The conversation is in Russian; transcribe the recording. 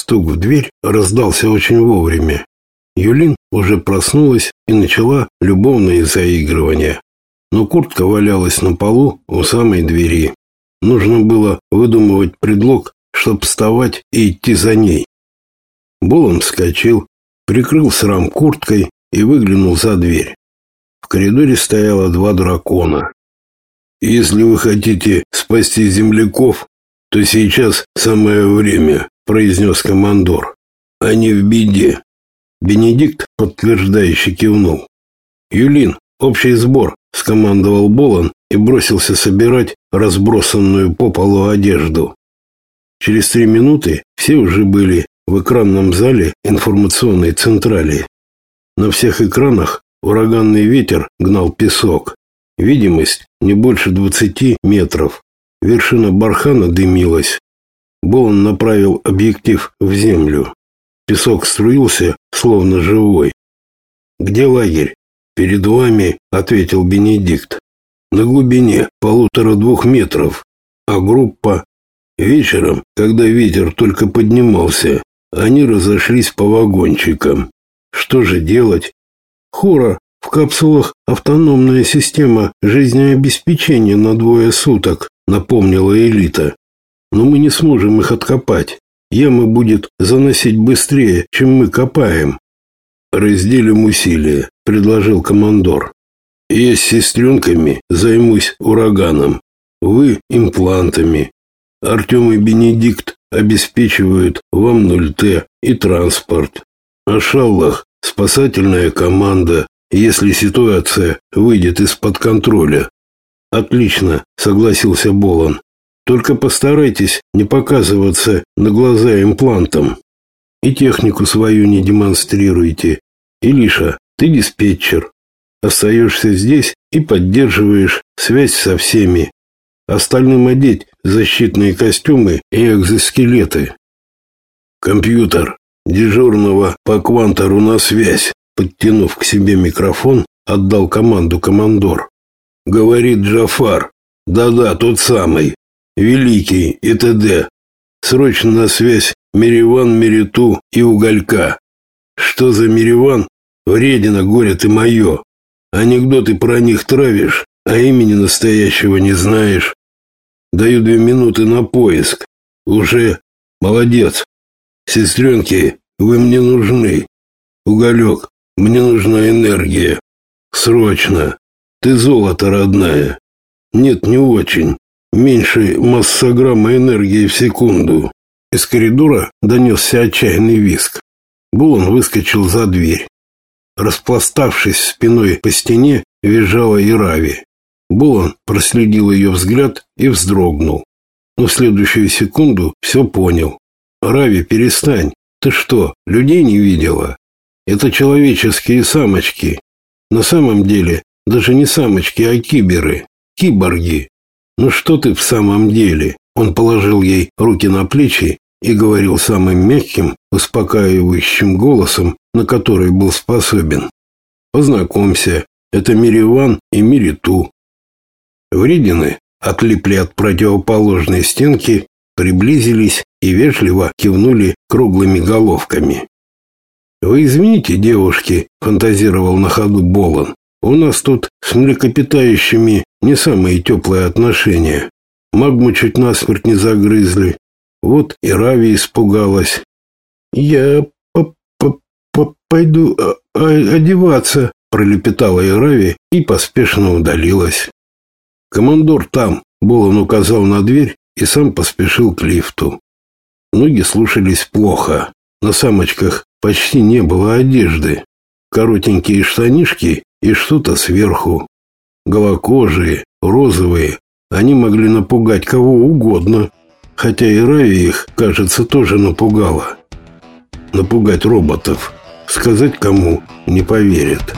Стук в дверь раздался очень вовремя. Юлин уже проснулась и начала любовные заигрывания. Но куртка валялась на полу у самой двери. Нужно было выдумывать предлог, чтобы вставать и идти за ней. Болон вскочил, прикрыл срам курткой и выглянул за дверь. В коридоре стояло два дракона. «Если вы хотите спасти земляков, то сейчас самое время», — произнес командор. «Они в беде». Бенедикт подтверждающе кивнул. «Юлин, общий сбор», — скомандовал Болон и бросился собирать разбросанную по полу одежду. Через три минуты все уже были в экранном зале информационной централи. На всех экранах ураганный ветер гнал песок. Видимость не больше двадцати метров. Вершина бархана дымилась. Болон направил объектив в землю. Песок струился, словно живой. «Где лагерь?» «Перед вами», — ответил Бенедикт. «На глубине полутора-двух метров. А группа...» Вечером, когда ветер только поднимался, они разошлись по вагончикам. Что же делать? Хора, в капсулах автономная система жизнеобеспечения на двое суток, напомнила элита. Но мы не сможем их откопать. Яма будет заносить быстрее, чем мы копаем. Разделим усилия, предложил командор. Я с сестренками займусь ураганом. Вы имплантами. Артем и Бенедикт обеспечивают вам 0Т и транспорт. А Шаллах – спасательная команда, если ситуация выйдет из-под контроля. Отлично, согласился Болон. Только постарайтесь не показываться на глаза имплантам. И технику свою не демонстрируйте. Илиша, ты диспетчер. Остаешься здесь и поддерживаешь связь со всеми. Остальным одеть защитные костюмы и экзоскелеты. Компьютер дежурного по квантору на связь, подтянув к себе микрофон, отдал команду командор. Говорит Джафар. Да-да, тот самый. Великий и т.д. Срочно на связь Мириван, Мириту и Уголька. Что за Мириван? Вредина, горе ты мое. Анекдоты про них травишь, а имени настоящего не знаешь. Даю две минуты на поиск. Уже молодец. Сестренки, вы мне нужны. Уголек, мне нужна энергия. Срочно. Ты золото, родная. Нет, не очень. Меньше массограмма энергии в секунду. Из коридора донесся отчаянный визг. Булан выскочил за дверь. Распластавшись спиной по стене, визжала Ирави. Булан проследил ее взгляд и вздрогнул. Но в следующую секунду все понял. «Рави, перестань. Ты что, людей не видела? Это человеческие самочки. На самом деле, даже не самочки, а киберы. Киборги. Ну что ты в самом деле?» Он положил ей руки на плечи и говорил самым мягким, успокаивающим голосом, на который был способен. «Познакомься, это Мириван и Мириту. Вредины отлипли от противоположной стенки, приблизились и вежливо кивнули круглыми головками. «Вы извините, девушки», — фантазировал на ходу Болон. «У нас тут с млекопитающими не самые теплые отношения. Магму чуть насмерть не загрызли. Вот и Рави испугалась. «Я по -по -по пойду а, а одеваться», — пролепетала Ирави и поспешно удалилась. Командор там, Болон указал на дверь и сам поспешил к лифту. Ноги слушались плохо. На самочках почти не было одежды. Коротенькие штанишки и что-то сверху. Голокожие, розовые. Они могли напугать кого угодно. Хотя и Рави их, кажется, тоже напугала. Напугать роботов. Сказать кому не поверят.